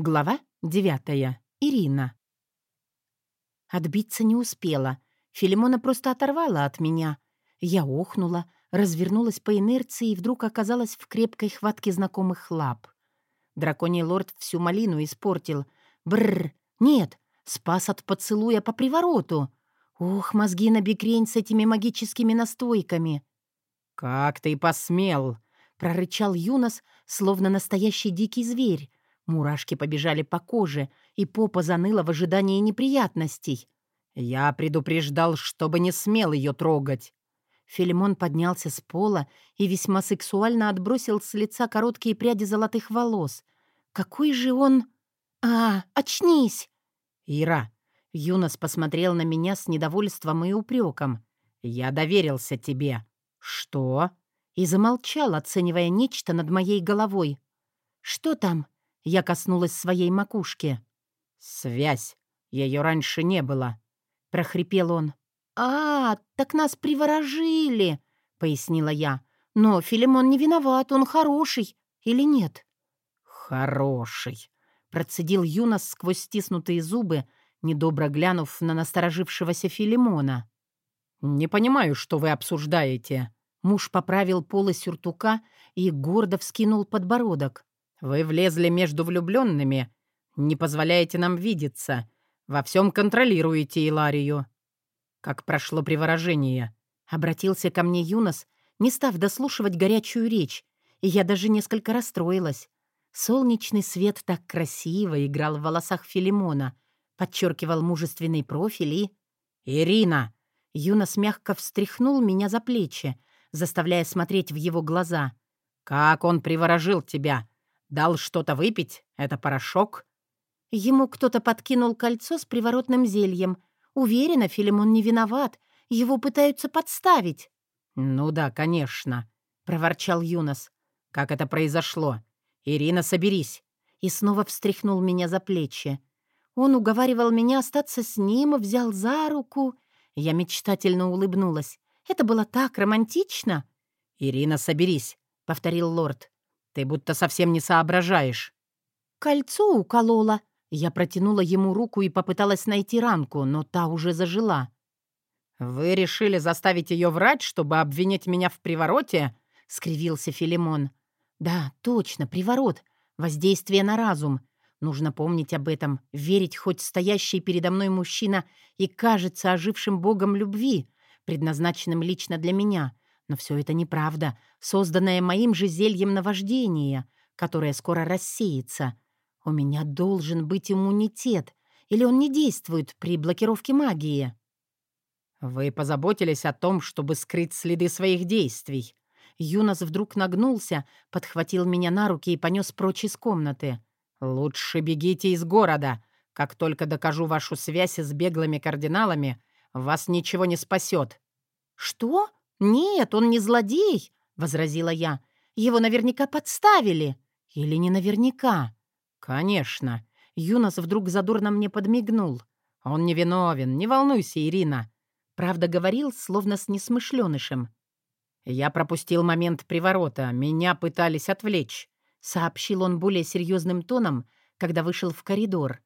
Глава девятая. Ирина. Отбиться не успела. Филимона просто оторвала от меня. Я охнула, развернулась по инерции и вдруг оказалась в крепкой хватке знакомых лап. Драконий лорд всю малину испортил. Бррр, нет, спас от поцелуя по привороту. Ох, мозги на бекрень с этими магическими настойками. «Как ты посмел!» — прорычал Юнос, словно настоящий дикий зверь, Мурашки побежали по коже, и попа заныла в ожидании неприятностей. «Я предупреждал, чтобы не смел ее трогать». Филимон поднялся с пола и весьма сексуально отбросил с лица короткие пряди золотых волос. «Какой же он...» «А, очнись!» «Ира!» Юнос посмотрел на меня с недовольством и упреком. «Я доверился тебе». «Что?» И замолчал, оценивая нечто над моей головой. «Что там?» Я коснулась своей макушки. «Связь. Ее раньше не было», — прохрипел он. «А, так нас приворожили», — пояснила я. «Но Филимон не виноват, он хороший. Или нет?» «Хороший», — процедил Юнос сквозь стиснутые зубы, недобро глянув на насторожившегося Филимона. «Не понимаю, что вы обсуждаете». Муж поправил полы сюртука и гордо вскинул подбородок. Вы влезли между влюбленными, не позволяете нам видеться, во всем контролируете Иларию. Как прошло приворожение? Обратился ко мне Юнос, не став дослушивать горячую речь, и я даже несколько расстроилась. Солнечный свет так красиво играл в волосах Филимона, подчеркивал мужественный профиль и... «Ирина!» Юнос мягко встряхнул меня за плечи, заставляя смотреть в его глаза. «Как он приворожил тебя! Дал что-то выпить? Это порошок?» Ему кто-то подкинул кольцо с приворотным зельем. Уверена, Филимон не виноват. Его пытаются подставить. «Ну да, конечно», — проворчал Юнос. «Как это произошло? Ирина, соберись!» И снова встряхнул меня за плечи. Он уговаривал меня остаться с ним, взял за руку. Я мечтательно улыбнулась. Это было так романтично. «Ирина, соберись», — повторил лорд. Ты будто совсем не соображаешь». «Кольцо уколола». Я протянула ему руку и попыталась найти ранку, но та уже зажила. «Вы решили заставить ее врать, чтобы обвинить меня в привороте?» — скривился Филимон. «Да, точно, приворот. Воздействие на разум. Нужно помнить об этом, верить хоть стоящий передо мной мужчина и кажется ожившим богом любви, предназначенным лично для меня, но все это неправда, созданное моим же зельем наваждения, которое скоро рассеется. У меня должен быть иммунитет, или он не действует при блокировке магии. «Вы позаботились о том, чтобы скрыть следы своих действий». Юнос вдруг нагнулся, подхватил меня на руки и понес прочь из комнаты. «Лучше бегите из города. Как только докажу вашу связь с беглыми кардиналами, вас ничего не спасет». «Что?» «Нет, он не злодей», — возразила я. «Его наверняка подставили». «Или не наверняка?» «Конечно». Юнос вдруг задорно мне подмигнул. «Он не виновен, не волнуйся, Ирина». Правда, говорил, словно с несмышленышем. «Я пропустил момент приворота, меня пытались отвлечь», — сообщил он более серьезным тоном, когда вышел в коридор.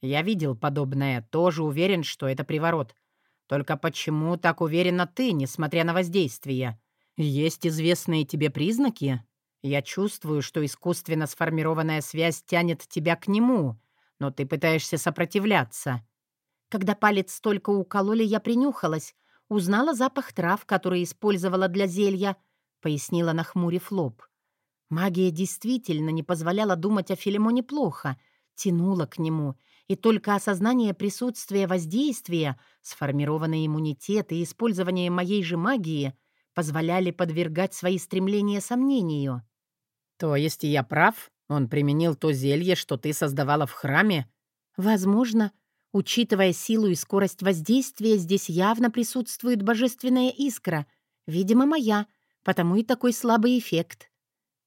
«Я видел подобное, тоже уверен, что это приворот. Только почему так уверена ты, несмотря на воздействие? Есть известные тебе признаки? Я чувствую, что искусственно сформированная связь тянет тебя к нему, но ты пытаешься сопротивляться. Когда палец только укололи, я принюхалась, узнала запах трав, которые использовала для зелья, пояснила нахмурив лоб. Магия действительно не позволяла думать о Филимоне плохо, тянула к нему, и только осознание присутствия воздействия, сформированный иммунитет и использование моей же магии позволяли подвергать свои стремления сомнению. «То есть я прав? Он применил то зелье, что ты создавала в храме?» «Возможно. Учитывая силу и скорость воздействия, здесь явно присутствует божественная искра. Видимо, моя, потому и такой слабый эффект».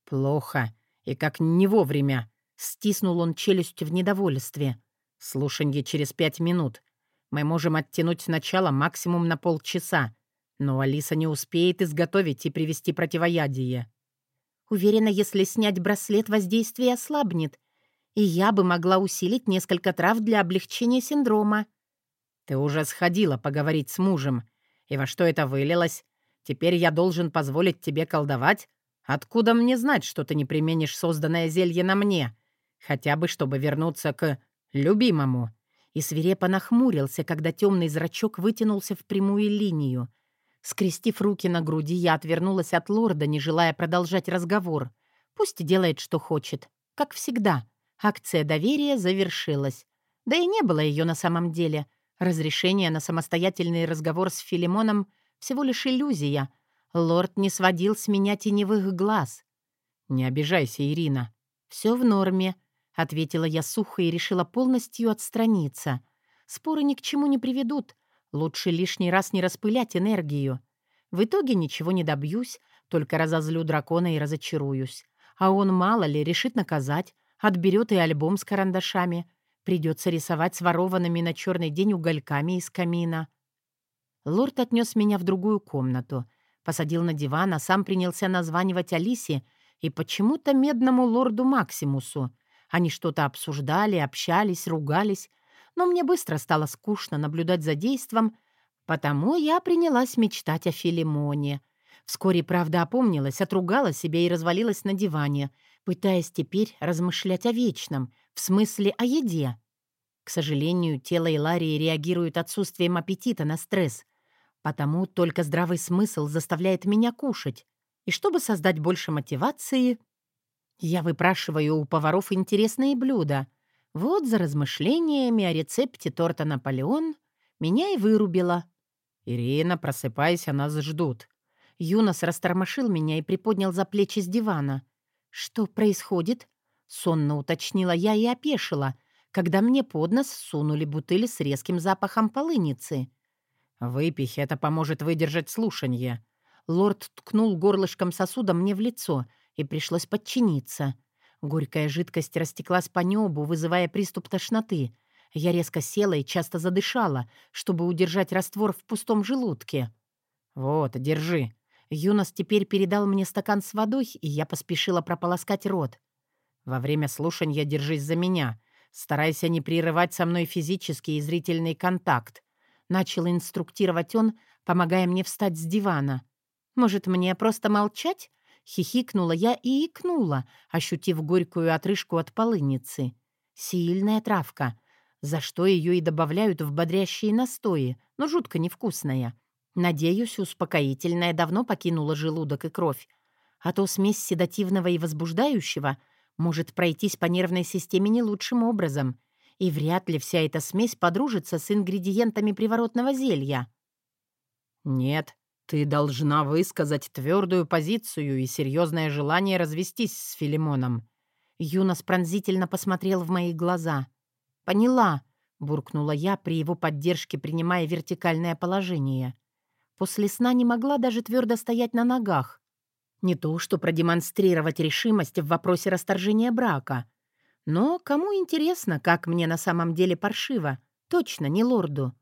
«Плохо. И как не вовремя», — стиснул он челюсть в недовольстве. Слушанье через пять минут. Мы можем оттянуть начало максимум на полчаса. Но Алиса не успеет изготовить и привести противоядие. Уверена, если снять браслет, воздействие ослабнет. и я бы могла усилить несколько трав для облегчения синдрома. Ты уже сходила поговорить с мужем. И во что это вылилось? Теперь я должен позволить тебе колдовать? Откуда мне знать, что ты не применишь созданное зелье на мне? Хотя бы, чтобы вернуться к любимому». И свирепо нахмурился, когда темный зрачок вытянулся в прямую линию. Скрестив руки на груди, я отвернулась от лорда, не желая продолжать разговор. Пусть делает, что хочет. Как всегда. Акция доверия завершилась. Да и не было ее на самом деле — Разрешение на самостоятельный разговор с Филимоном — всего лишь иллюзия. Лорд не сводил с меня теневых глаз. «Не обижайся, Ирина». «Все в норме», — ответила я сухо и решила полностью отстраниться. «Споры ни к чему не приведут. Лучше лишний раз не распылять энергию. В итоге ничего не добьюсь, только разозлю дракона и разочаруюсь. А он, мало ли, решит наказать, отберет и альбом с карандашами. Придется рисовать с ворованными на черный день угольками из камина. Лорд отнес меня в другую комнату, посадил на диван, а сам принялся названивать Алисе и почему-то медному лорду Максимусу. Они что-то обсуждали, общались, ругались, но мне быстро стало скучно наблюдать за действом, потому я принялась мечтать о Филимоне. Вскоре, правда, опомнилась, отругала себя и развалилась на диване, пытаясь теперь размышлять о вечном, в смысле о еде. К сожалению, тело Иларии реагирует отсутствием аппетита на стресс, потому только здравый смысл заставляет меня кушать. И чтобы создать больше мотивации, я выпрашиваю у поваров интересные блюда. Вот за размышлениями о рецепте торта «Наполеон» меня и вырубило. «Ирина, просыпайся, нас ждут». Юнос растормошил меня и приподнял за плечи с дивана. «Что происходит?» Сонно уточнила я и опешила, когда мне под нос сунули бутыль с резким запахом полыницы. «Выпей, это поможет выдержать слушанье». Лорд ткнул горлышком сосуда мне в лицо, и пришлось подчиниться. Горькая жидкость растеклась по небу, вызывая приступ тошноты. Я резко села и часто задышала, чтобы удержать раствор в пустом желудке. «Вот, держи». Юнос теперь передал мне стакан с водой, и я поспешила прополоскать рот. Во время слушания держись за меня. Старайся не прерывать со мной физический и зрительный контакт. Начал инструктировать он, помогая мне встать с дивана. «Может, мне просто молчать?» Хихикнула я и икнула, ощутив горькую отрыжку от полыницы. Сильная травка, за что ее и добавляют в бодрящие настои, но жутко невкусная. Надеюсь, успокоительное давно покинуло желудок и кровь, а то смесь седативного и возбуждающего — может пройтись по нервной системе не лучшим образом, и вряд ли вся эта смесь подружится с ингредиентами приворотного зелья. «Нет, ты должна высказать твердую позицию и серьезное желание развестись с Филимоном». Юнос пронзительно посмотрел в мои глаза. «Поняла», — буркнула я при его поддержке, принимая вертикальное положение. После сна не могла даже твердо стоять на ногах. Не то, что продемонстрировать решимость в вопросе расторжения брака. Но кому интересно, как мне на самом деле паршиво? Точно, не лорду.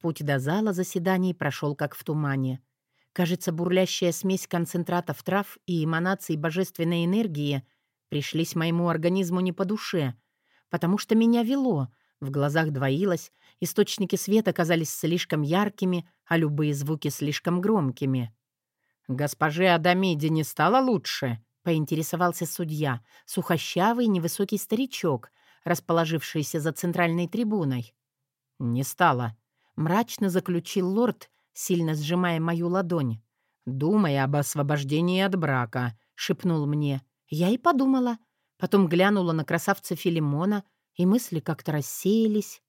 Путь до зала заседаний прошел как в тумане. Кажется, бурлящая смесь концентратов трав и эманаций божественной энергии пришлись моему организму не по душе, потому что меня вело, в глазах двоилось, источники света казались слишком яркими, а любые звуки слишком громкими. «Госпоже Адамиде не стало лучше?» — поинтересовался судья, сухощавый невысокий старичок, расположившийся за центральной трибуной. «Не стало», — мрачно заключил лорд, сильно сжимая мою ладонь. «Думай об освобождении от брака», — шепнул мне. Я и подумала. Потом глянула на красавца Филимона, и мысли как-то рассеялись.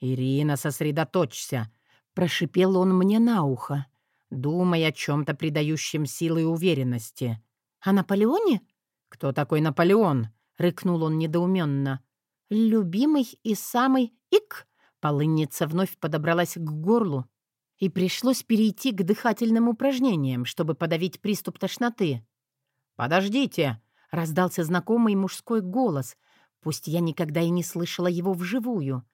«Ирина, сосредоточься», — прошипел он мне на ухо. Думай о чем-то придающем силы и уверенности. «О Наполеоне?» «Кто такой Наполеон?» — рыкнул он недоуменно. «Любимый и самый ик!» Полынница вновь подобралась к горлу, и пришлось перейти к дыхательным упражнениям, чтобы подавить приступ тошноты. «Подождите!» — раздался знакомый мужской голос, пусть я никогда и не слышала его вживую.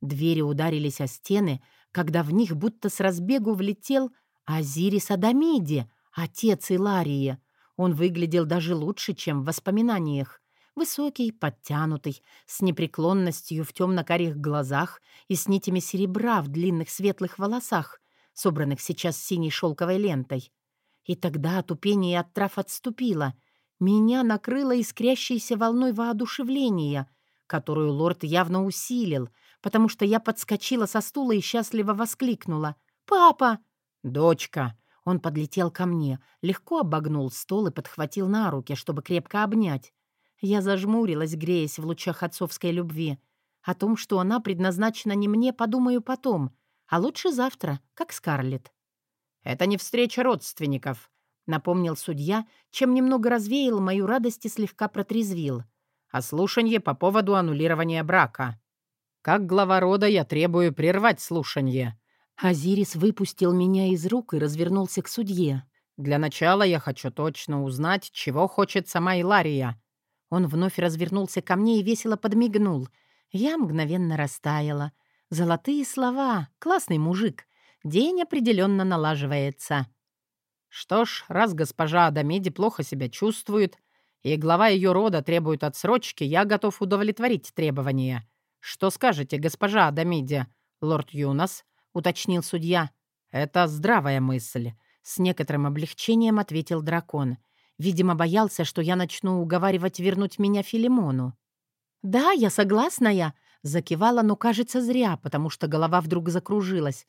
Двери ударились о стены, когда в них будто с разбегу влетел Азирис Адамиди, отец Иларии. Он выглядел даже лучше, чем в воспоминаниях. Высокий, подтянутый, с непреклонностью в темно-карих глазах и с нитями серебра в длинных светлых волосах, собранных сейчас синей шелковой лентой. И тогда отупение от трав отступило. Меня накрыло искрящейся волной воодушевления, которую лорд явно усилил, потому что я подскочила со стула и счастливо воскликнула. «Папа!» «Дочка!» Он подлетел ко мне, легко обогнул стол и подхватил на руки, чтобы крепко обнять. Я зажмурилась, греясь в лучах отцовской любви. О том, что она предназначена не мне, подумаю потом, а лучше завтра, как Скарлетт. «Это не встреча родственников», — напомнил судья, чем немного развеял мою радость и слегка протрезвил. «А слушанье по поводу аннулирования брака. Как глава рода я требую прервать слушанье». Азирис выпустил меня из рук и развернулся к судье. «Для начала я хочу точно узнать, чего хочет сама Илария». Он вновь развернулся ко мне и весело подмигнул. Я мгновенно растаяла. Золотые слова. Классный мужик. День определенно налаживается. Что ж, раз госпожа Адамеди плохо себя чувствует, и глава ее рода требует отсрочки, я готов удовлетворить требования. Что скажете, госпожа Адамеди, лорд Юнос? уточнил судья. Это здравая мысль. С некоторым облегчением ответил дракон. Видимо, боялся, что я начну уговаривать вернуть меня Филимону. «Да, я согласная», — закивала, но, кажется, зря, потому что голова вдруг закружилась.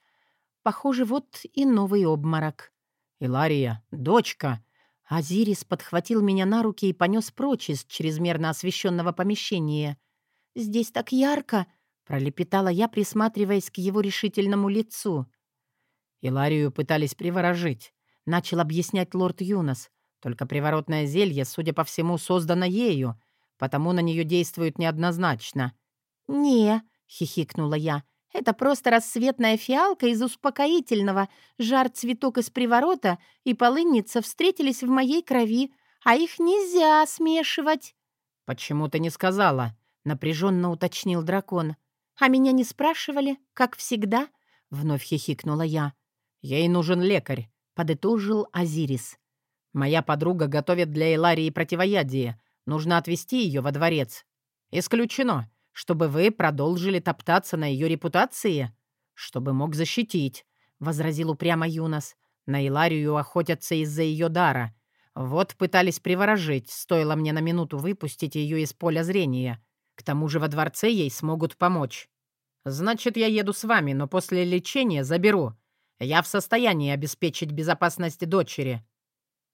Похоже, вот и новый обморок. «Илария, дочка!» Азирис подхватил меня на руки и понес прочь из чрезмерно освещенного помещения. «Здесь так ярко!» — пролепетала я, присматриваясь к его решительному лицу. Иларию пытались приворожить. Начал объяснять лорд Юнос. Только приворотное зелье, судя по всему, создано ею, потому на нее действует неоднозначно. «Не», — хихикнула я, — это просто рассветная фиалка из успокоительного, жар-цветок из приворота и полынница встретились в моей крови, а их нельзя смешивать». «Почему ты не сказала?» — напряженно уточнил дракон. «А меня не спрашивали, как всегда?» — вновь хихикнула я. «Ей нужен лекарь», — подытожил Азирис. «Моя подруга готовит для Эларии противоядие. Нужно отвезти ее во дворец». «Исключено чтобы вы продолжили топтаться на ее репутации? Чтобы мог защитить», — возразил упрямо Юнос. «На Иларию охотятся из-за ее дара. Вот пытались приворожить, стоило мне на минуту выпустить ее из поля зрения. К тому же во дворце ей смогут помочь. Значит, я еду с вами, но после лечения заберу. Я в состоянии обеспечить безопасность дочери.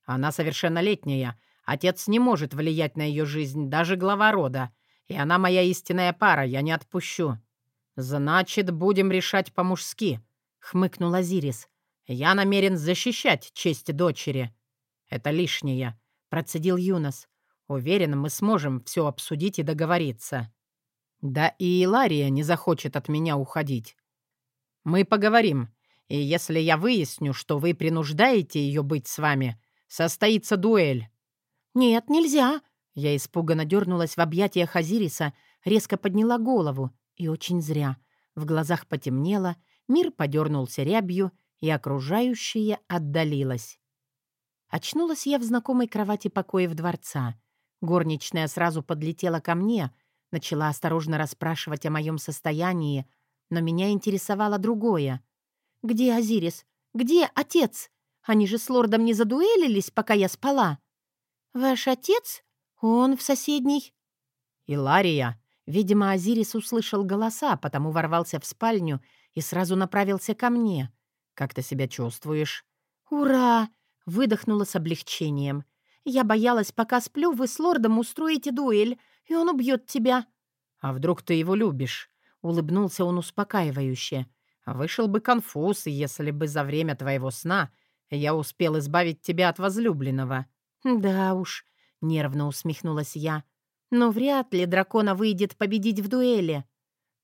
Она совершеннолетняя. Отец не может влиять на ее жизнь, даже глава рода. И она моя истинная пара, я не отпущу». «Значит, будем решать по-мужски», — хмыкнул Азирис. «Я намерен защищать честь дочери». «Это лишнее», — процедил Юнос. «Уверен, мы сможем все обсудить и договориться». «Да и Илария не захочет от меня уходить». «Мы поговорим, и если я выясню, что вы принуждаете ее быть с вами, состоится дуэль». «Нет, нельзя», я испуганно дернулась в объятиях Азириса, резко подняла голову. И очень зря. В глазах потемнело, мир подернулся рябью, и окружающее отдалилось. Очнулась я в знакомой кровати покоев дворца. Горничная сразу подлетела ко мне, начала осторожно расспрашивать о моем состоянии, но меня интересовало другое. «Где Азирис? Где отец? Они же с лордом не задуэлились, пока я спала». «Ваш отец?» «Он в соседней...» «Илария!» Видимо, Азирис услышал голоса, потому ворвался в спальню и сразу направился ко мне. «Как ты себя чувствуешь?» «Ура!» — выдохнула с облегчением. «Я боялась, пока сплю, вы с лордом устроите дуэль, и он убьет тебя». «А вдруг ты его любишь?» — улыбнулся он успокаивающе. «Вышел бы конфуз, если бы за время твоего сна я успел избавить тебя от возлюбленного». «Да уж, Нервно усмехнулась я. «Но вряд ли дракона выйдет победить в дуэли».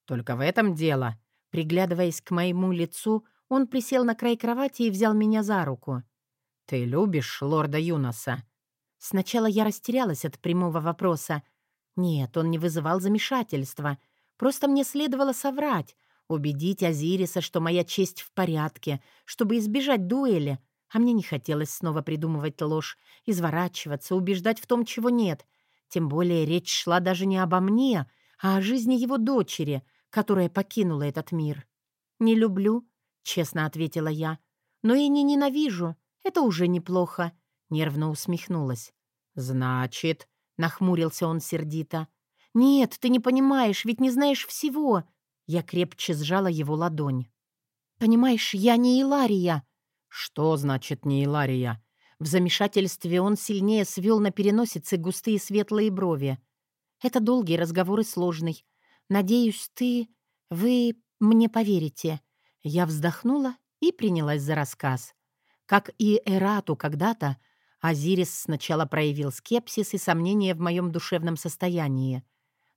«Только в этом дело». Приглядываясь к моему лицу, он присел на край кровати и взял меня за руку. «Ты любишь лорда Юноса?» Сначала я растерялась от прямого вопроса. Нет, он не вызывал замешательства. Просто мне следовало соврать, убедить Азириса, что моя честь в порядке, чтобы избежать дуэли, а мне не хотелось снова придумывать ложь, изворачиваться, убеждать в том, чего нет. Тем более речь шла даже не обо мне, а о жизни его дочери, которая покинула этот мир. «Не люблю», — честно ответила я, — «но и не ненавижу. Это уже неплохо», — нервно усмехнулась. «Значит», — нахмурился он сердито. «Нет, ты не понимаешь, ведь не знаешь всего». Я крепче сжала его ладонь. «Понимаешь, я не Илария». «Что значит не Илария?» В замешательстве он сильнее свел на переносице густые светлые брови. «Это долгий разговор и сложный. Надеюсь, ты... вы мне поверите». Я вздохнула и принялась за рассказ. Как и Эрату когда-то, Азирис сначала проявил скепсис и сомнения в моем душевном состоянии.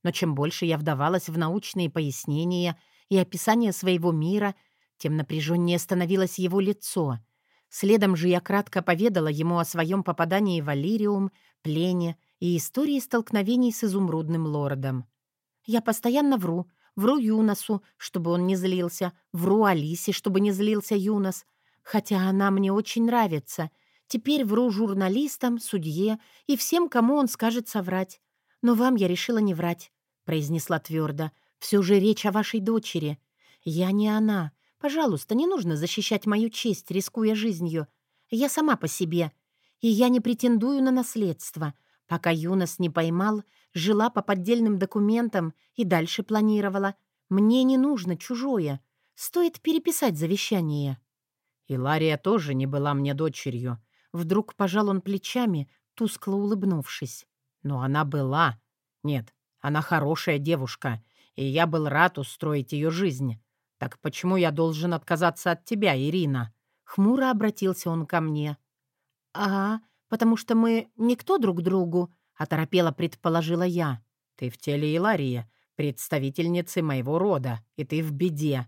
Но чем больше я вдавалась в научные пояснения и описание своего мира, тем напряженнее становилось его лицо — Следом же я кратко поведала ему о своем попадании в Алириум, плене и истории столкновений с изумрудным лордом. Я постоянно вру. Вру Юносу, чтобы он не злился. Вру Алисе, чтобы не злился Юнос. Хотя она мне очень нравится. Теперь вру журналистам, судье и всем, кому он скажет соврать. Но вам я решила не врать, — произнесла твердо. Все же речь о вашей дочери. Я не она. Пожалуйста, не нужно защищать мою честь, рискуя жизнью. Я сама по себе. И я не претендую на наследство. Пока Юнос не поймал, жила по поддельным документам и дальше планировала. Мне не нужно чужое. Стоит переписать завещание. И Лария тоже не была мне дочерью. Вдруг пожал он плечами, тускло улыбнувшись. Но она была. Нет, она хорошая девушка, и я был рад устроить ее жизнь. «Так почему я должен отказаться от тебя, Ирина?» Хмуро обратился он ко мне. «А, потому что мы никто друг другу», — оторопела предположила я. «Ты в теле Иларии, представительницы моего рода, и ты в беде».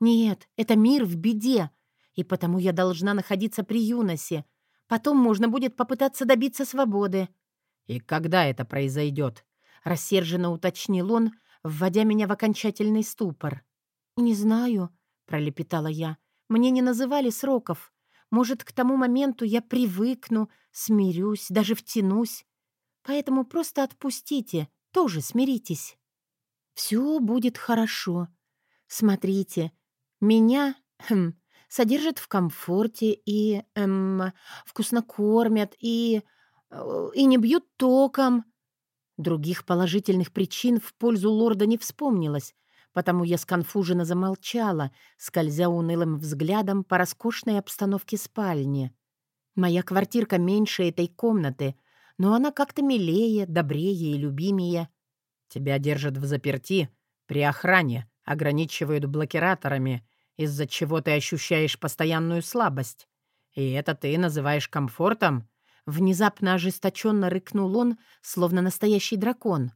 «Нет, это мир в беде, и потому я должна находиться при Юносе. Потом можно будет попытаться добиться свободы». «И когда это произойдет?» — рассерженно уточнил он, вводя меня в окончательный ступор. «Не знаю», — пролепетала я. «Мне не называли сроков. Может, к тому моменту я привыкну, смирюсь, даже втянусь. Поэтому просто отпустите, тоже смиритесь. Все будет хорошо. Смотрите, меня хм, содержат в комфорте и эм, вкусно кормят и... Э, и не бьют током». Других положительных причин в пользу лорда не вспомнилось, потому я сконфуженно замолчала, скользя унылым взглядом по роскошной обстановке спальни. Моя квартирка меньше этой комнаты, но она как-то милее, добрее и любимее. Тебя держат в заперти, при охране, ограничивают блокираторами, из-за чего ты ощущаешь постоянную слабость. И это ты называешь комфортом? Внезапно ожесточенно рыкнул он, словно настоящий дракон.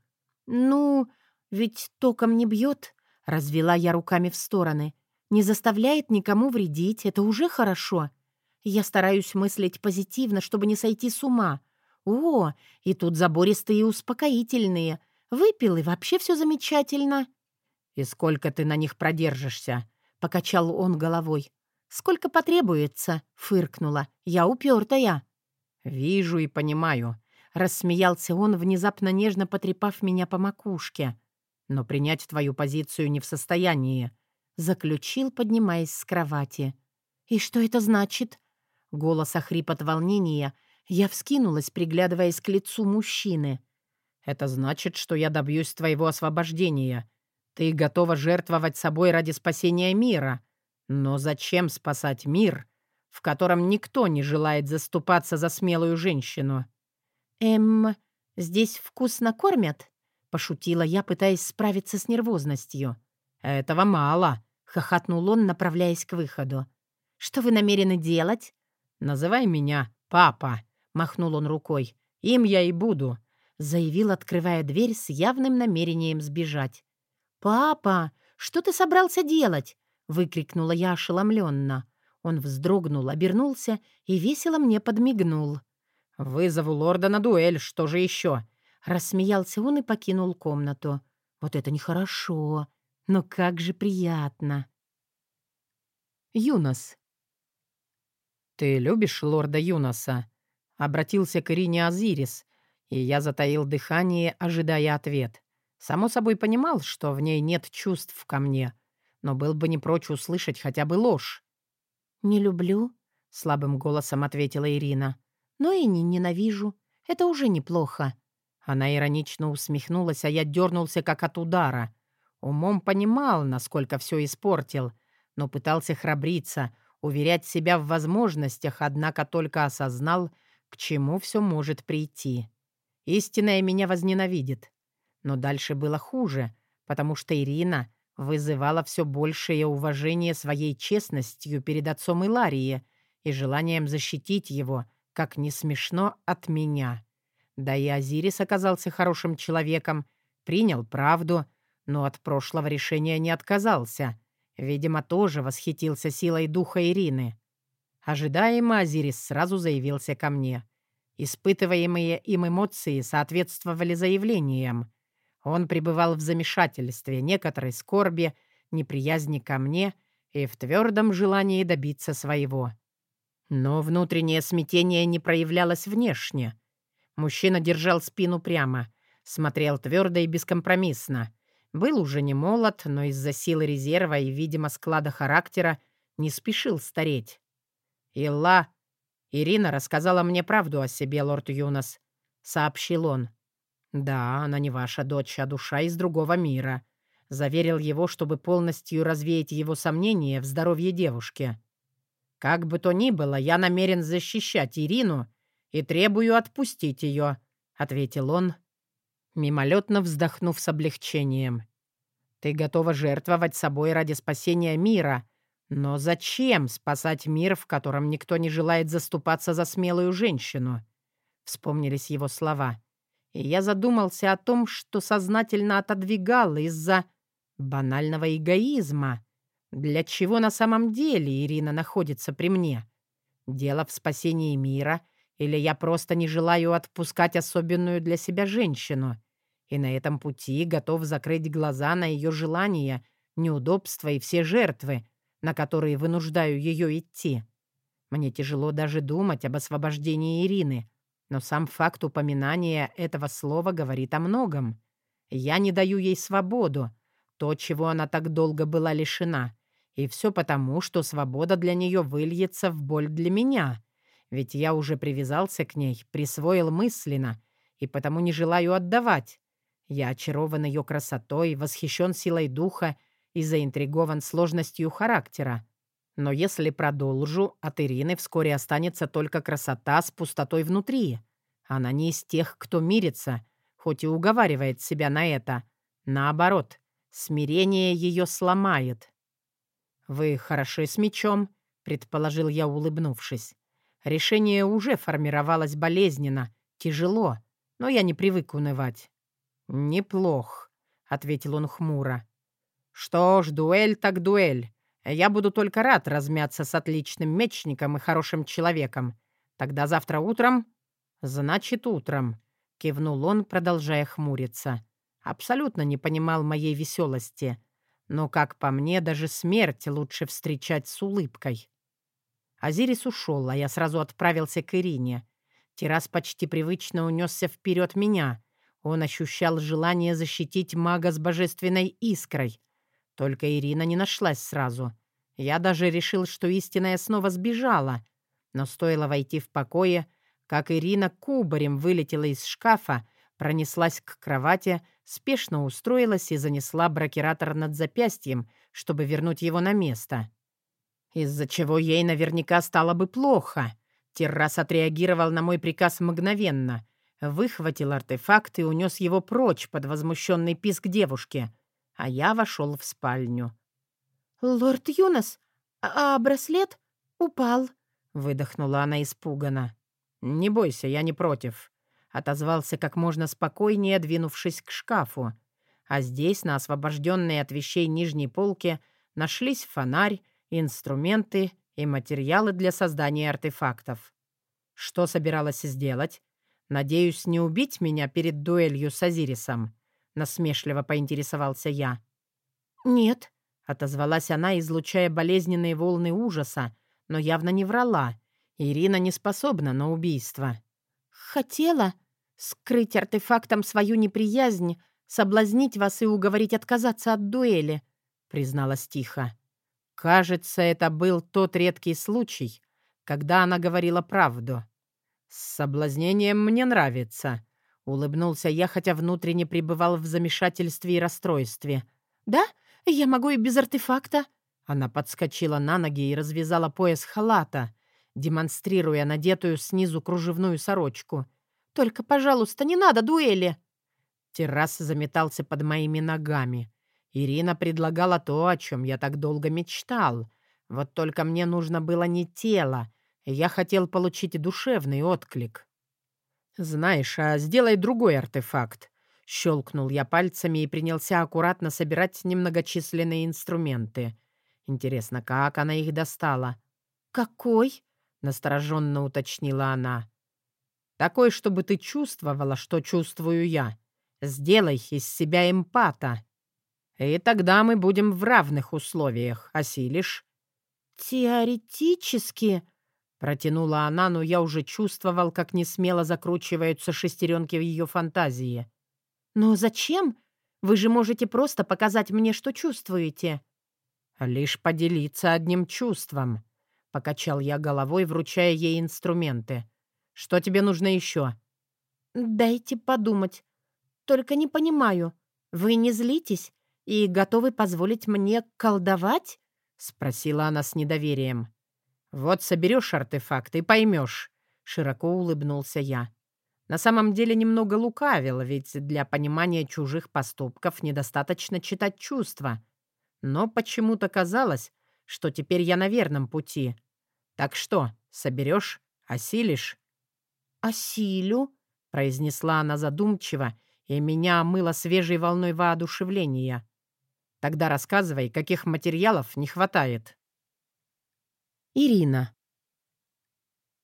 «Ну, ведь током не бьет, Развела я руками в стороны. Не заставляет никому вредить, это уже хорошо. Я стараюсь мыслить позитивно, чтобы не сойти с ума. О, и тут забористые и успокоительные. Выпил, и вообще все замечательно. «И сколько ты на них продержишься?» — покачал он головой. «Сколько потребуется?» — фыркнула. «Я упертая». «Вижу и понимаю», — рассмеялся он, внезапно нежно потрепав меня по макушке но принять твою позицию не в состоянии», — заключил, поднимаясь с кровати. «И что это значит?» Голос охрип от волнения. Я вскинулась, приглядываясь к лицу мужчины. «Это значит, что я добьюсь твоего освобождения. Ты готова жертвовать собой ради спасения мира. Но зачем спасать мир, в котором никто не желает заступаться за смелую женщину?» «Эм, здесь вкусно кормят?» Пошутила я, пытаясь справиться с нервозностью. «Этого мало», — хохотнул он, направляясь к выходу. «Что вы намерены делать?» «Называй меня папа», — махнул он рукой. «Им я и буду», — заявил, открывая дверь с явным намерением сбежать. «Папа, что ты собрался делать?» — выкрикнула я ошеломленно. Он вздрогнул, обернулся и весело мне подмигнул. «Вызову лорда на дуэль, что же еще?» Рассмеялся он и покинул комнату. Вот это нехорошо, но как же приятно. Юнос. «Ты любишь лорда Юноса?» Обратился к Ирине Азирис, И я затаил дыхание, ожидая ответ. Само собой понимал, что в ней нет чувств ко мне, но был бы не прочь услышать хотя бы ложь. «Не люблю», — слабым голосом ответила Ирина. «Но и не ненавижу. Это уже неплохо». Она иронично усмехнулась, а я дернулся как от удара. Умом понимал, насколько все испортил, но пытался храбриться, уверять себя в возможностях, однако только осознал, к чему все может прийти. Истинная меня возненавидит. Но дальше было хуже, потому что Ирина вызывала все большее уважение своей честностью перед отцом Иларии и желанием защитить его, как не смешно, от меня. Да и Азирис оказался хорошим человеком, принял правду, но от прошлого решения не отказался. Видимо, тоже восхитился силой духа Ирины. Ожидаемо Азирис сразу заявился ко мне. Испытываемые им эмоции соответствовали заявлениям. Он пребывал в замешательстве, некоторой скорби, неприязни ко мне и в твердом желании добиться своего. Но внутреннее смятение не проявлялось внешне. Мужчина держал спину прямо, смотрел твердо и бескомпромиссно. Был уже не молод, но из-за силы резерва и, видимо, склада характера не спешил стареть. «Илла, Ирина рассказала мне правду о себе, лорд Юнос», — сообщил он. «Да, она не ваша дочь, а душа из другого мира», — заверил его, чтобы полностью развеять его сомнения в здоровье девушки. «Как бы то ни было, я намерен защищать Ирину и требую отпустить ее», — ответил он, мимолетно вздохнув с облегчением. «Ты готова жертвовать собой ради спасения мира, но зачем спасать мир, в котором никто не желает заступаться за смелую женщину?» Вспомнились его слова и я задумался о том, что сознательно отодвигал из-за банального эгоизма. Для чего на самом деле Ирина находится при мне? Дело в спасении мира, или я просто не желаю отпускать особенную для себя женщину, и на этом пути готов закрыть глаза на ее желания, неудобства и все жертвы, на которые вынуждаю ее идти. Мне тяжело даже думать об освобождении Ирины, но сам факт упоминания этого слова говорит о многом. Я не даю ей свободу, то, чего она так долго была лишена. И все потому, что свобода для нее выльется в боль для меня. Ведь я уже привязался к ней, присвоил мысленно, и потому не желаю отдавать. Я очарован ее красотой, восхищен силой духа и заинтригован сложностью характера. Но если продолжу, от Ирины вскоре останется только красота с пустотой внутри. Она не из тех, кто мирится, хоть и уговаривает себя на это. Наоборот, смирение ее сломает. «Вы хороши с мечом», — предположил я, улыбнувшись. Решение уже формировалось болезненно, тяжело, но я не привык унывать. «Неплох», — ответил он хмуро. «Что ж, дуэль так дуэль. Я буду только рад размяться с отличным мечником и хорошим человеком. Тогда завтра утром...» «Значит, утром», — кивнул он, продолжая хмуриться. Абсолютно не понимал моей веселости. Но, как по мне, даже смерть лучше встречать с улыбкой. Азирис ушел, а я сразу отправился к Ирине. Террас почти привычно унесся вперед меня. Он ощущал желание защитить мага с божественной искрой — только Ирина не нашлась сразу. Я даже решил, что истинная снова сбежала. Но стоило войти в покое, как Ирина кубарем вылетела из шкафа, пронеслась к кровати, спешно устроилась и занесла бракератор над запястьем, чтобы вернуть его на место. Из-за чего ей наверняка стало бы плохо. Террас отреагировал на мой приказ мгновенно. Выхватил артефакт и унес его прочь под возмущенный писк девушки — а я вошел в спальню. «Лорд Юнос, а, а браслет упал», — выдохнула она испуганно. «Не бойся, я не против», — отозвался как можно спокойнее, двинувшись к шкафу. А здесь, на освобожденной от вещей нижней полке, нашлись фонарь, инструменты и материалы для создания артефактов. Что собиралась сделать? Надеюсь, не убить меня перед дуэлью с Азирисом. — насмешливо поинтересовался я. «Нет», — отозвалась она, излучая болезненные волны ужаса, но явно не врала. Ирина не способна на убийство. «Хотела», — скрыть артефактом свою неприязнь, соблазнить вас и уговорить отказаться от дуэли», — призналась тихо. «Кажется, это был тот редкий случай, когда она говорила правду. С соблазнением мне нравится», — улыбнулся я, хотя внутренне пребывал в замешательстве и расстройстве. «Да? Я могу и без артефакта?» Она подскочила на ноги и развязала пояс халата, демонстрируя надетую снизу кружевную сорочку. «Только, пожалуйста, не надо дуэли!» Террас заметался под моими ногами. Ирина предлагала то, о чем я так долго мечтал. Вот только мне нужно было не тело. Я хотел получить душевный отклик. «Знаешь, а сделай другой артефакт». Щелкнул я пальцами и принялся аккуратно собирать немногочисленные инструменты. Интересно, как она их достала? «Какой?» — настороженно уточнила она. «Такой, чтобы ты чувствовала, что чувствую я. Сделай из себя эмпата. И тогда мы будем в равных условиях, осилишь?» «Теоретически...» — протянула она, но я уже чувствовал, как несмело закручиваются шестеренки в ее фантазии. «Но зачем? Вы же можете просто показать мне, что чувствуете». «Лишь поделиться одним чувством», — покачал я головой, вручая ей инструменты. «Что тебе нужно еще?» «Дайте подумать. Только не понимаю, вы не злитесь и готовы позволить мне колдовать?» — спросила она с недоверием. «Вот соберешь артефакт и поймешь», — широко улыбнулся я. На самом деле немного лукавил, ведь для понимания чужих поступков недостаточно читать чувства но почему-то казалось, что теперь я на верном пути. Так что, соберешь, осилишь?» «Осилю», — произнесла она задумчиво, и меня омыло свежей волной воодушевления. «Тогда рассказывай, каких материалов не хватает». Ирина.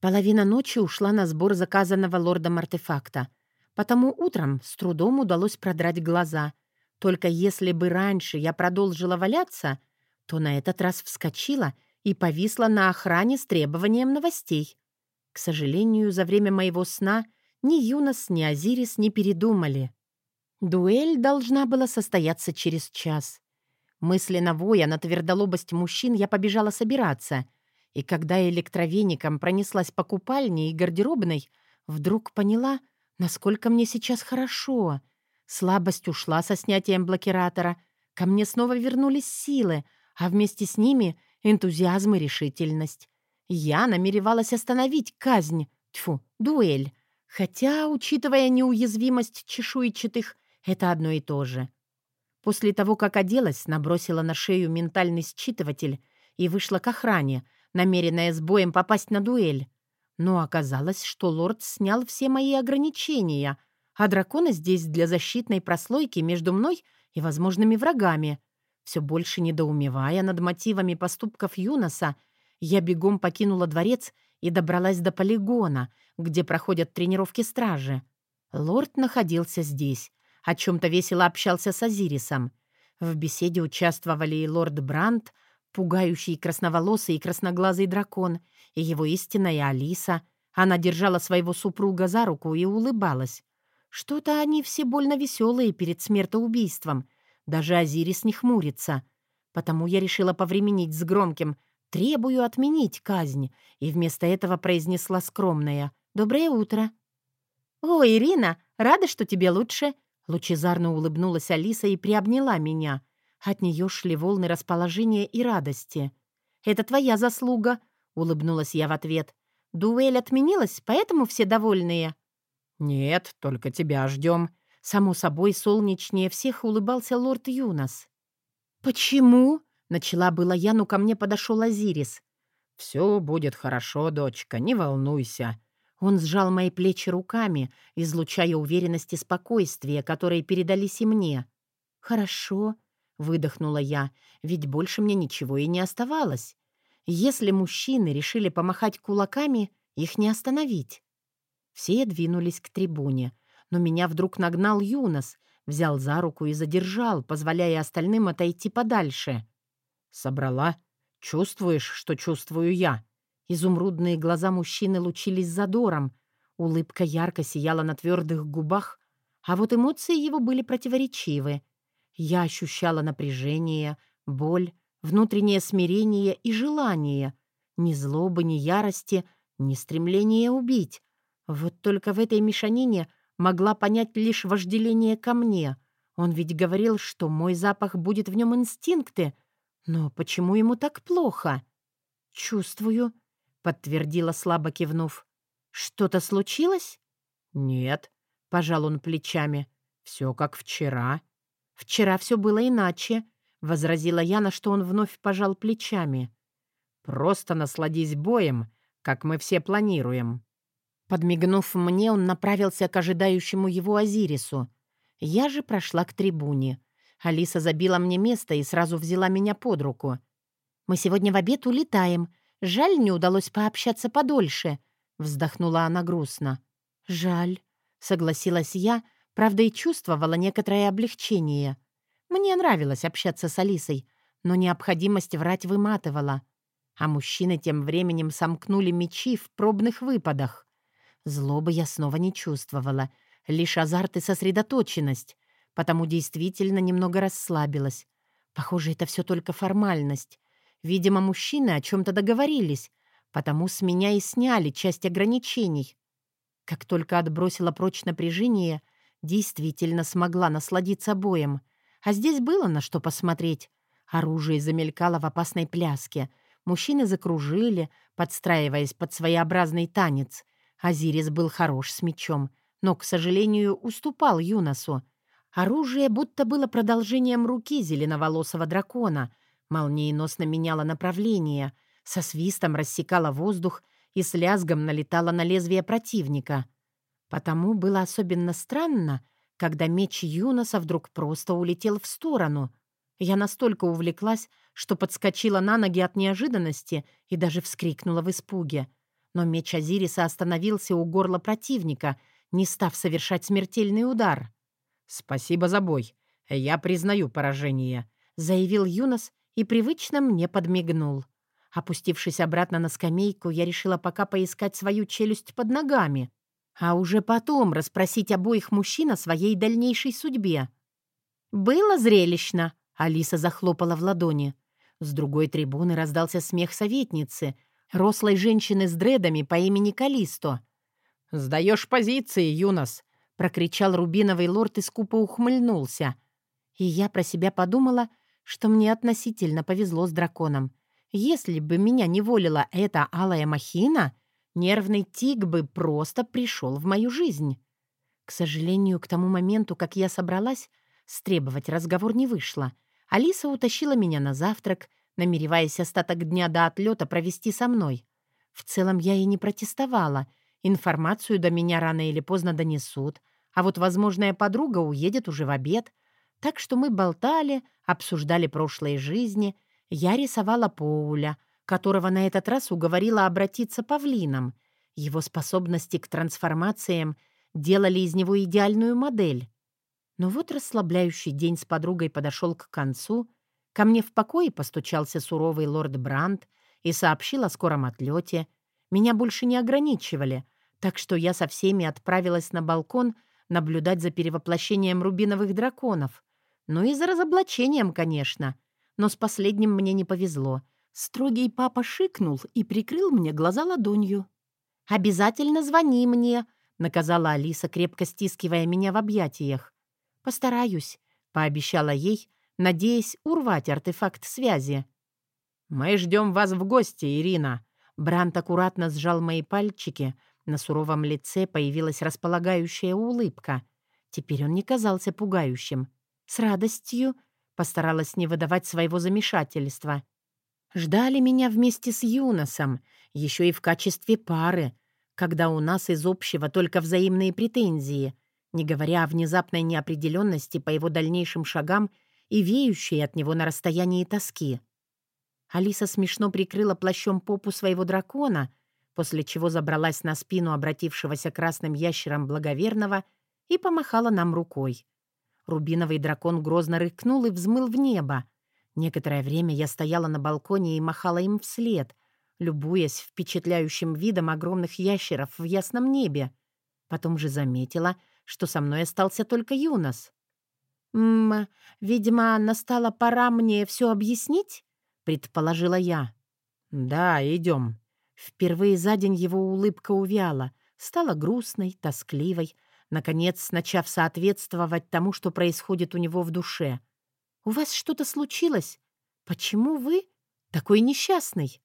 Половина ночи ушла на сбор заказанного лордом артефакта, потому утром с трудом удалось продрать глаза — только если бы раньше я продолжила валяться, то на этот раз вскочила и повисла на охране с требованием новостей. К сожалению, за время моего сна ни Юнос, ни Азирис не передумали. Дуэль должна была состояться через час. Мысленно воя на твердолобость мужчин я побежала собираться, и когда электровеником пронеслась по купальне и гардеробной, вдруг поняла, насколько мне сейчас хорошо — Слабость ушла со снятием блокиратора. Ко мне снова вернулись силы, а вместе с ними энтузиазм и решительность. Я намеревалась остановить казнь, тьфу, дуэль. Хотя, учитывая неуязвимость чешуйчатых, это одно и то же. После того, как оделась, набросила на шею ментальный считыватель и вышла к охране, намеренная с боем попасть на дуэль. Но оказалось, что лорд снял все мои ограничения — а драконы здесь для защитной прослойки между мной и возможными врагами. Все больше недоумевая над мотивами поступков Юноса, я бегом покинула дворец и добралась до полигона, где проходят тренировки стражи. Лорд находился здесь, о чем-то весело общался с Азирисом. В беседе участвовали и лорд Брандт, пугающий красноволосый и красноглазый дракон, и его истинная Алиса. Она держала своего супруга за руку и улыбалась. Что-то они все больно веселые перед смертоубийством. Даже Азирис не хмурится. Потому я решила повременить с громким «требую отменить казнь» и вместо этого произнесла скромное «доброе утро». «О, Ирина, рада, что тебе лучше!» Лучезарно улыбнулась Алиса и приобняла меня. От нее шли волны расположения и радости. «Это твоя заслуга», — улыбнулась я в ответ. «Дуэль отменилась, поэтому все довольные». «Нет, только тебя ждем». Само собой, солнечнее всех улыбался лорд Юнос. «Почему?» — начала была я, но ко мне подошел Азирис. «Все будет хорошо, дочка, не волнуйся». Он сжал мои плечи руками, излучая уверенность и спокойствие, которые передались и мне. «Хорошо», — выдохнула я, ведь больше мне ничего и не оставалось. Если мужчины решили помахать кулаками, их не остановить. Все двинулись к трибуне, но меня вдруг нагнал Юнос, взял за руку и задержал, позволяя остальным отойти подальше. «Собрала? Чувствуешь, что чувствую я?» Изумрудные глаза мужчины лучились задором. Улыбка ярко сияла на твердых губах, а вот эмоции его были противоречивы. Я ощущала напряжение, боль, внутреннее смирение и желание. Ни злобы, ни ярости, ни стремления убить. Вот только в этой мешанине могла понять лишь вожделение ко мне. Он ведь говорил, что мой запах будет в нем инстинкты. Но почему ему так плохо? «Чувствую», — подтвердила слабо кивнув. «Что-то случилось?» «Нет», — пожал он плечами. «Все как вчера». «Вчера все было иначе», — возразила я, на что он вновь пожал плечами. «Просто насладись боем, как мы все планируем». Подмигнув мне, он направился к ожидающему его Азирису. Я же прошла к трибуне. Алиса забила мне место и сразу взяла меня под руку. «Мы сегодня в обед улетаем. Жаль, не удалось пообщаться подольше», — вздохнула она грустно. «Жаль», — согласилась я, правда и чувствовала некоторое облегчение. Мне нравилось общаться с Алисой, но необходимость врать выматывала. А мужчины тем временем сомкнули мечи в пробных выпадах. Злобы я снова не чувствовала, лишь азарт и сосредоточенность, потому действительно немного расслабилась. Похоже, это все только формальность. Видимо, мужчины о чем-то договорились, потому с меня и сняли часть ограничений. Как только отбросила прочь напряжение, действительно смогла насладиться боем. А здесь было на что посмотреть. Оружие замелькало в опасной пляске. Мужчины закружили, подстраиваясь под своеобразный танец. Азирис был хорош с мечом, но, к сожалению, уступал Юносу. Оружие будто было продолжением руки зеленоволосого дракона, молниеносно меняло направление, со свистом рассекало воздух и с лязгом налетало на лезвие противника. Потому было особенно странно, когда меч Юноса вдруг просто улетел в сторону. Я настолько увлеклась, что подскочила на ноги от неожиданности и даже вскрикнула в испуге. Но меч Азириса остановился у горла противника, не став совершать смертельный удар. «Спасибо за бой. Я признаю поражение», — заявил Юнос и привычно мне подмигнул. Опустившись обратно на скамейку, я решила пока поискать свою челюсть под ногами, а уже потом расспросить обоих мужчин о своей дальнейшей судьбе. «Было зрелищно», — Алиса захлопала в ладони. С другой трибуны раздался смех советницы, рослой женщины с дредами по имени Калисто. «Сдаешь позиции, Юнос!» — прокричал рубиновый лорд и скупо ухмыльнулся. И я про себя подумала, что мне относительно повезло с драконом. Если бы меня не волила эта алая махина, нервный тик бы просто пришел в мою жизнь. К сожалению, к тому моменту, как я собралась, стребовать разговор не вышло. Алиса утащила меня на завтрак, намереваясь остаток дня до отлета провести со мной. В целом я и не протестовала. Информацию до меня рано или поздно донесут, а вот возможная подруга уедет уже в обед. Так что мы болтали, обсуждали прошлые жизни — я рисовала Поуля, которого на этот раз уговорила обратиться павлином. Его способности к трансформациям делали из него идеальную модель. Но вот расслабляющий день с подругой подошел к концу. Ко мне в покое постучался суровый лорд Брандт и сообщил о скором отлете. Меня больше не ограничивали, так что я со всеми отправилась на балкон наблюдать за перевоплощением рубиновых драконов. Ну и за разоблачением, конечно — но с последним мне не повезло. Строгий папа шикнул и прикрыл мне глаза ладонью. «Обязательно звони мне», — наказала Алиса, крепко стискивая меня в объятиях. «Постараюсь», — пообещала ей, надеясь урвать артефакт связи. «Мы ждем вас в гости, Ирина». Брант аккуратно сжал мои пальчики. На суровом лице появилась располагающая улыбка. Теперь он не казался пугающим. «С радостью», Постаралась не выдавать своего замешательства. Ждали меня вместе с Юносом, еще и в качестве пары, когда у нас из общего только взаимные претензии, не говоря о внезапной неопределенности по его дальнейшим шагам и веющей от него на расстоянии тоски. Алиса смешно прикрыла плащом попу своего дракона, после чего забралась на спину обратившегося красным ящером благоверного и помахала нам рукой. Рубиновый дракон грозно рыкнул и взмыл в небо. Некоторое время я стояла на балконе и махала им вслед, любуясь впечатляющим видом огромных ящеров в ясном небе. Потом же заметила, что со мной остался только Юнос. «М, видимо, настала пора мне все объяснить?» — предположила я. «Да, идем». Впервые за день его улыбка увяла, стала грустной, тоскливой, наконец начав соответствовать тому, что происходит у него в душе. «У вас что-то случилось? Почему вы такой несчастный?»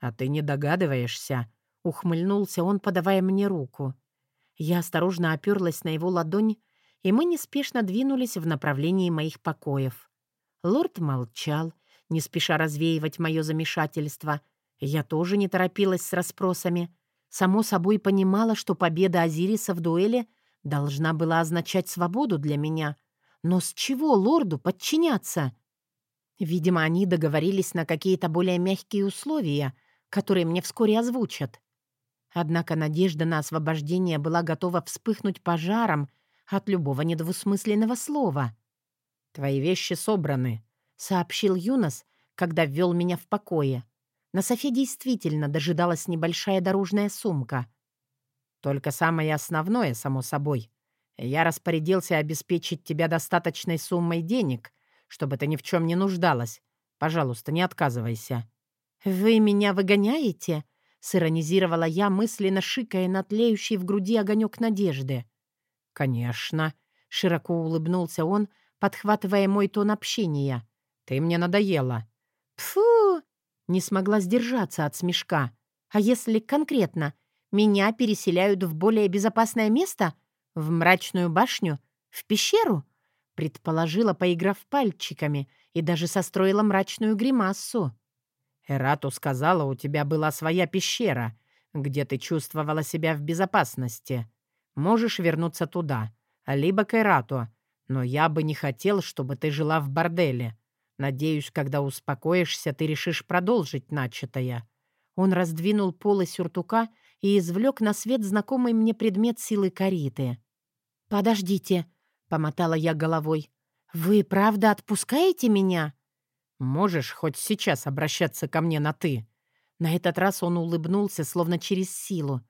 «А ты не догадываешься?» — ухмыльнулся он, подавая мне руку. Я осторожно оперлась на его ладонь, и мы неспешно двинулись в направлении моих покоев. Лорд молчал, не спеша развеивать мое замешательство. Я тоже не торопилась с расспросами. Само собой понимала, что победа Азириса в дуэли должна была означать свободу для меня. Но с чего лорду подчиняться? Видимо, они договорились на какие-то более мягкие условия, которые мне вскоре озвучат. Однако надежда на освобождение была готова вспыхнуть пожаром от любого недвусмысленного слова. «Твои вещи собраны», — сообщил Юнос, когда ввел меня в покое. На Софе действительно дожидалась небольшая дорожная сумка. «Только самое основное, само собой. Я распорядился обеспечить тебя достаточной суммой денег, чтобы ты ни в чем не нуждалась. Пожалуйста, не отказывайся». «Вы меня выгоняете?» Сиронизировала я, мысленно шикая на тлеющий в груди огонек надежды. «Конечно», — широко улыбнулся он, подхватывая мой тон общения. «Ты мне надоела». «Пфу!» — не смогла сдержаться от смешка. «А если конкретно? Меня переселяют в более безопасное место? В мрачную башню? В пещеру?» Предположила, поиграв пальчиками, и даже состроила мрачную гримассу. Эрату сказала, у тебя была своя пещера, где ты чувствовала себя в безопасности. Можешь вернуться туда, либо к Эрату, но я бы не хотел, чтобы ты жила в борделе. Надеюсь, когда успокоишься, ты решишь продолжить начатое». Он раздвинул полы сюртука и извлек на свет знакомый мне предмет силы кариты. «Подождите», — помотала я головой. «Вы правда отпускаете меня?» Можешь хоть сейчас обращаться ко мне на «ты». На этот раз он улыбнулся, словно через силу.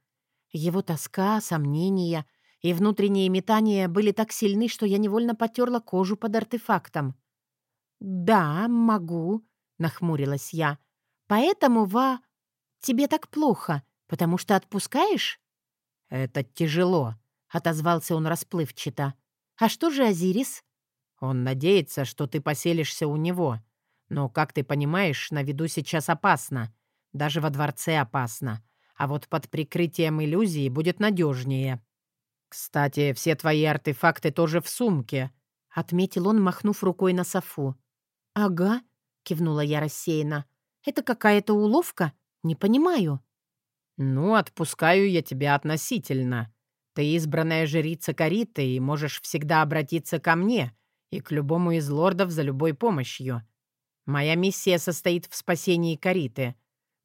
Его тоска, сомнения и внутренние метания были так сильны, что я невольно потерла кожу под артефактом. «Да, могу», — нахмурилась я. «Поэтому, Ва, тебе так плохо, потому что отпускаешь?» «Это тяжело», — отозвался он расплывчато. «А что же Азирис?» «Он надеется, что ты поселишься у него. Но, как ты понимаешь, на виду сейчас опасно. Даже во дворце опасно. А вот под прикрытием иллюзии будет надежнее. Кстати, все твои артефакты тоже в сумке», — отметил он, махнув рукой на Софу. «Ага», — кивнула я рассеянно. «Это какая-то уловка? Не понимаю». «Ну, отпускаю я тебя относительно. Ты избранная жрица Кариты и можешь всегда обратиться ко мне и к любому из лордов за любой помощью. Моя миссия состоит в спасении Кариты,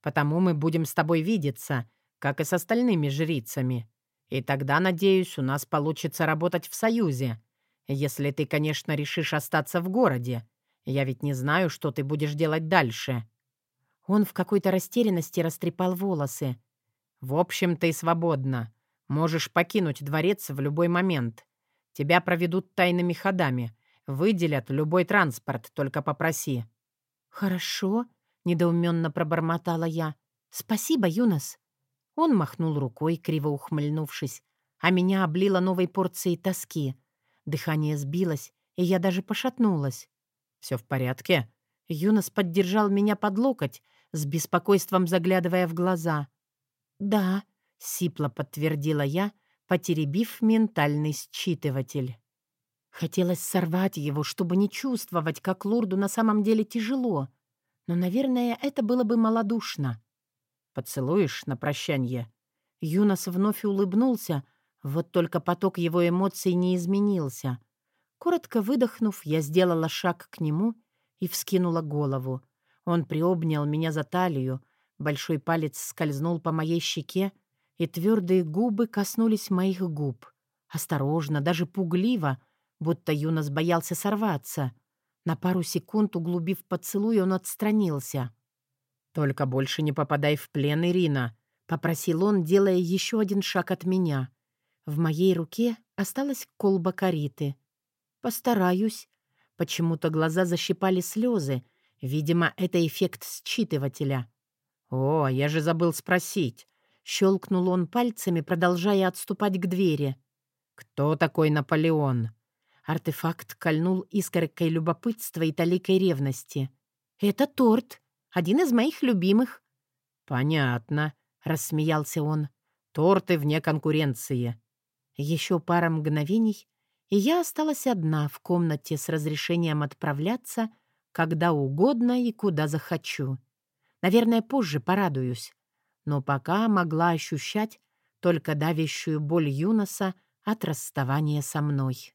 потому мы будем с тобой видеться, как и с остальными жрицами. И тогда, надеюсь, у нас получится работать в союзе, если ты, конечно, решишь остаться в городе. Я ведь не знаю, что ты будешь делать дальше». Он в какой-то растерянности растрепал волосы. «В общем, ты свободна. Можешь покинуть дворец в любой момент. Тебя проведут тайными ходами. Выделят любой транспорт, только попроси. «Хорошо», — недоуменно пробормотала я. «Спасибо, Юнос». Он махнул рукой, криво ухмыльнувшись, а меня облило новой порцией тоски. Дыхание сбилось, и я даже пошатнулась. «Все в порядке?» Юнос поддержал меня под локоть, с беспокойством заглядывая в глаза. «Да», — сипло подтвердила я, потеребив ментальный считыватель. Хотелось сорвать его, чтобы не чувствовать, как лорду на самом деле тяжело. Но, наверное, это было бы малодушно. «Поцелуешь на прощанье?» Юнос вновь улыбнулся, вот только поток его эмоций не изменился. Коротко выдохнув, я сделала шаг к нему и вскинула голову. Он приобнял меня за талию, большой палец скользнул по моей щеке, и твердые губы коснулись моих губ. Осторожно, даже пугливо — будто Юнос боялся сорваться. На пару секунд, углубив поцелуй, он отстранился. «Только больше не попадай в плен, Ирина», — попросил он, делая еще один шаг от меня. В моей руке осталась колба кориты. «Постараюсь». Почему-то глаза защипали слезы. Видимо, это эффект считывателя. «О, я же забыл спросить». Щелкнул он пальцами, продолжая отступать к двери. «Кто такой Наполеон?» Артефакт кольнул искоркой любопытства и таликой ревности. «Это торт. Один из моих любимых». «Понятно», — рассмеялся он. «Торты вне конкуренции». Еще пара мгновений, и я осталась одна в комнате с разрешением отправляться когда угодно и куда захочу. Наверное, позже порадуюсь. Но пока могла ощущать только давящую боль Юноса от расставания со мной.